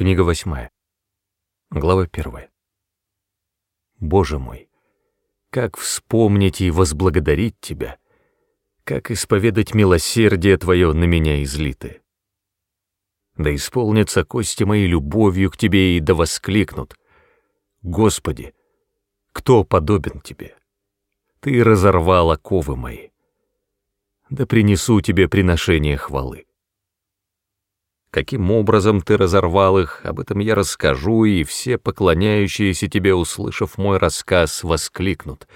Книга восьмая. Глава первая. Боже мой, как вспомнить и возблагодарить Тебя, как исповедать милосердие Твое на меня излитое. Да исполнятся кости мои любовью к Тебе и да воскликнут. Господи, кто подобен Тебе? Ты разорвал оковы мои. Да принесу Тебе приношение хвалы. Каким образом ты разорвал их, об этом я расскажу, и все поклоняющиеся тебе, услышав мой рассказ, воскликнут.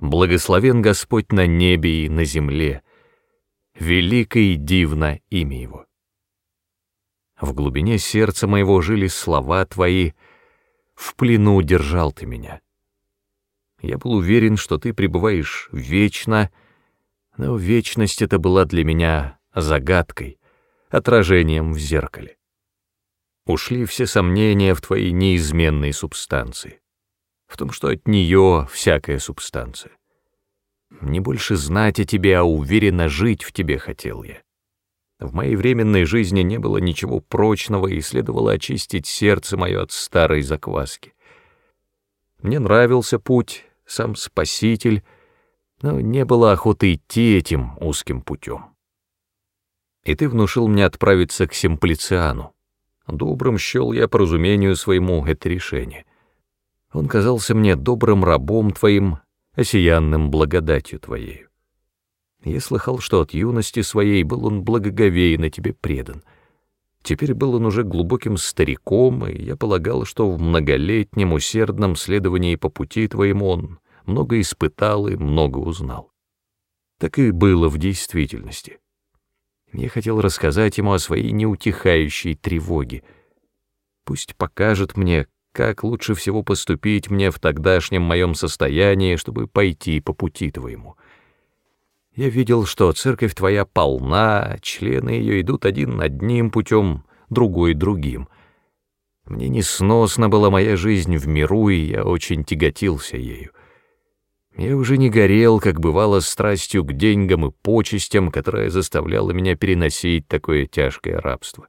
Благословен Господь на небе и на земле, велико и дивно имя Его. В глубине сердца моего жили слова Твои, в плену держал Ты меня. Я был уверен, что Ты пребываешь вечно, но вечность эта была для меня загадкой отражением в зеркале. Ушли все сомнения в твоей неизменной субстанции, в том, что от нее всякая субстанция. Не больше знать о тебе, а уверенно жить в тебе хотел я. В моей временной жизни не было ничего прочного, и следовало очистить сердце мое от старой закваски. Мне нравился путь, сам Спаситель, но не было охоты идти этим узким путем и ты внушил мне отправиться к Симплициану. Добрым счел я по разумению своему это решение. Он казался мне добрым рабом твоим, осиянным благодатью твоей. Я слыхал, что от юности своей был он благоговейно тебе предан. Теперь был он уже глубоким стариком, и я полагал, что в многолетнем усердном следовании по пути твоему он много испытал и много узнал. Так и было в действительности. Я хотел рассказать ему о своей неутихающей тревоге. Пусть покажет мне, как лучше всего поступить мне в тогдашнем моем состоянии, чтобы пойти по пути твоему. Я видел, что церковь твоя полна, члены ее идут один одним путем, другой другим. Мне несносна была моя жизнь в миру, и я очень тяготился ею. Я уже не горел, как бывало, страстью к деньгам и почестям, которая заставляла меня переносить такое тяжкое рабство.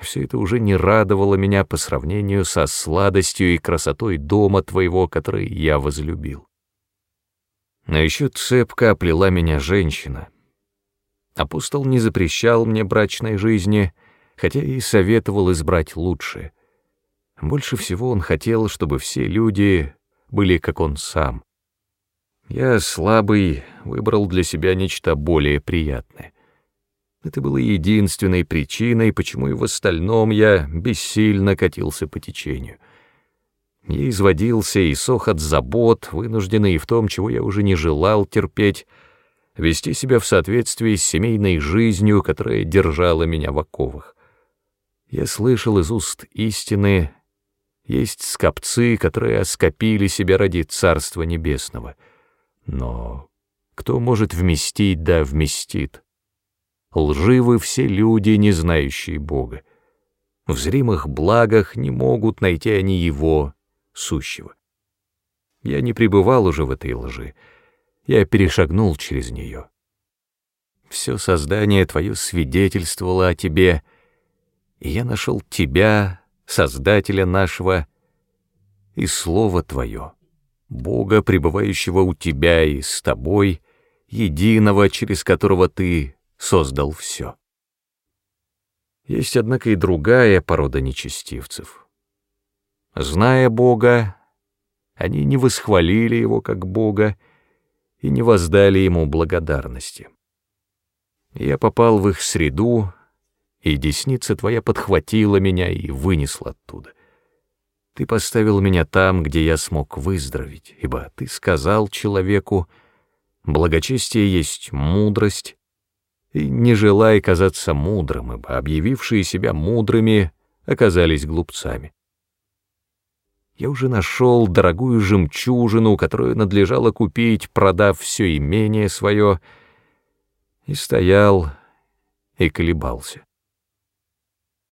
Все это уже не радовало меня по сравнению со сладостью и красотой дома твоего, который я возлюбил. Но еще цепко оплела меня женщина. Апостол не запрещал мне брачной жизни, хотя и советовал избрать лучшее. Больше всего он хотел, чтобы все люди были как он сам. Я слабый выбрал для себя нечто более приятное. Это было единственной причиной, почему и в остальном я бессильно катился по течению. Я изводился и сох от забот, вынужденный в том, чего я уже не желал терпеть, вести себя в соответствии с семейной жизнью, которая держала меня в оковах. Я слышал из уст истины, есть скопцы, которые оскопили себя ради Царства Небесного — но кто может вместить, да вместит? Лживы все люди, не знающие Бога. В зримых благах не могут найти они Его, сущего. Я не пребывал уже в этой лжи, я перешагнул через нее. Все создание Твое свидетельствовало о Тебе, и я нашел Тебя, Создателя нашего, и Слово Твое — Бога, пребывающего у тебя и с тобой, единого, через которого ты создал все. Есть, однако, и другая порода нечестивцев. Зная Бога, они не восхвалили Его как Бога и не воздали Ему благодарности. Я попал в их среду, и десница твоя подхватила меня и вынесла оттуда — ты поставил меня там, где я смог выздороветь, ибо ты сказал человеку, благочестие есть мудрость, и не желай казаться мудрым, ибо объявившие себя мудрыми оказались глупцами. Я уже нашел дорогую жемчужину, которую надлежало купить, продав все имение свое, и стоял и колебался.